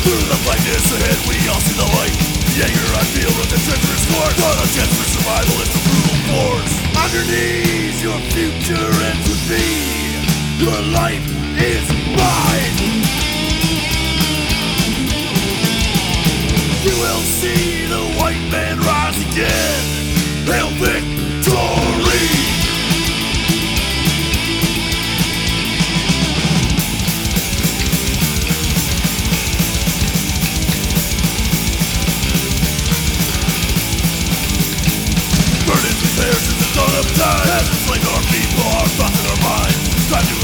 Through the blackness ahead we all see the light. The anger I feel from the treacherous course Not a chance for survival, it's the brutal force. Knees, your future ends with me Your life is mine You will see the white man rise again victory!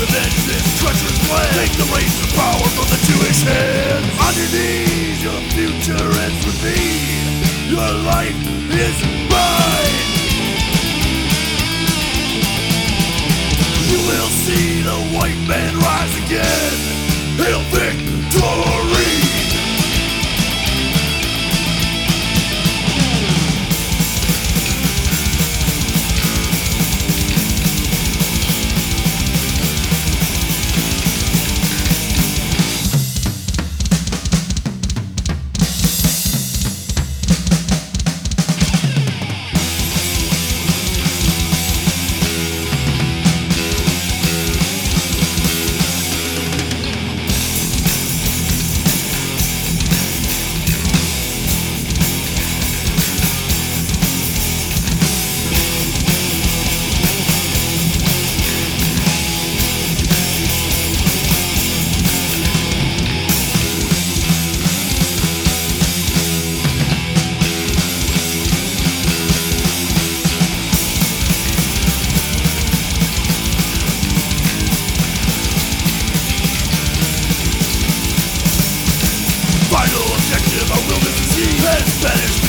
Avenge this treacherous plan Take the reins of power from the Jewish hands On your knees, your future ends with me Your life is mine You will see the white man rise again Hail victory!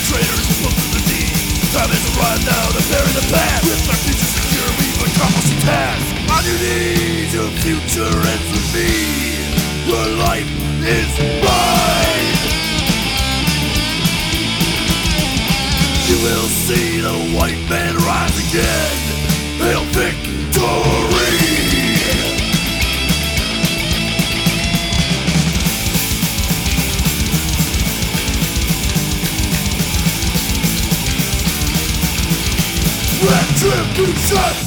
And both of the knee Time has arrived now to bury the past With our future secure, we've accomplished the task. On your knees, your future ends with me Your life is mine. You will see the white man rise again. Hail victory! Retribution!